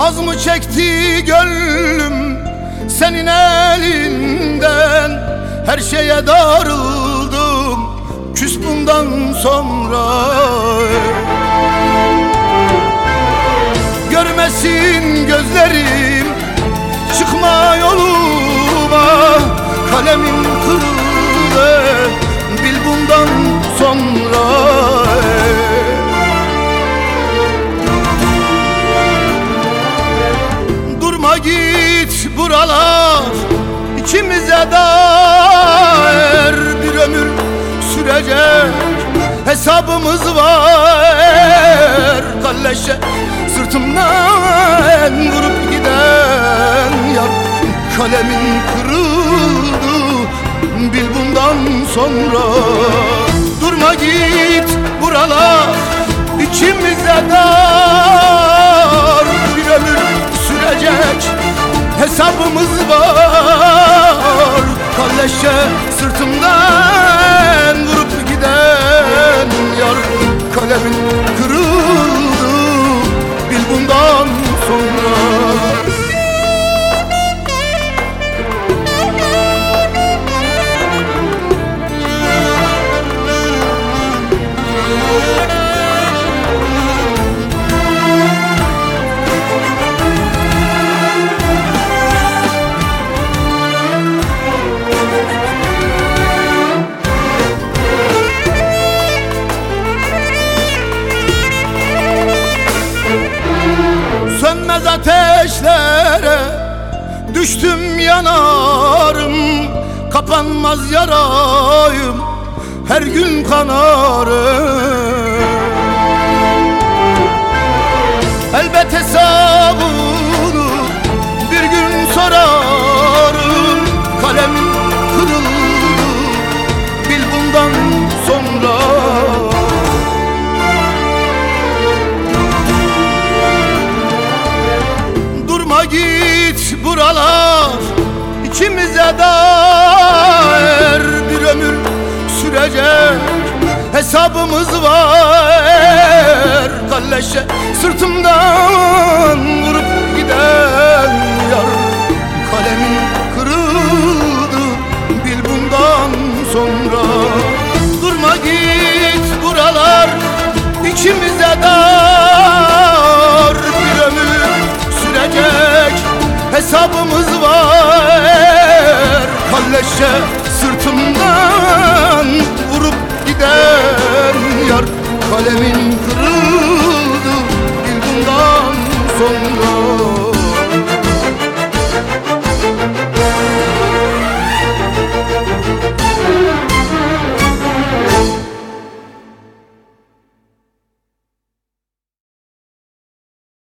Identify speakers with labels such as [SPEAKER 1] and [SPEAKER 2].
[SPEAKER 1] Az mı çekti gönlüm senin elinden? Her şeye darıldım küs bundan sonra. Görmesin gözlerim çıkma yoluma Kalemim kırıldı. Bil bundan sonra git buralar içimize dair bir ömür sürecek hesabımız var. Kalleşe sırtımdan vurup giden yar kalemin kırıldı. Bil bundan sonra durma git buralar. İçimize dar sonra Sönmez ateşlere Düştüm yanarım Kapanmaz yarayım Her gün kanarım. Elbet hesabını Bir gün sorarım Kalemim kırıldı Bil bundan sonra git buralar içimize dair bir ömür sürecek. Hesabımız var Kalleşe sırtımdan vurup giden yar. Kalemin kırıldı bil bundan sonra. Durma git buralar içimize dar yar Kalemin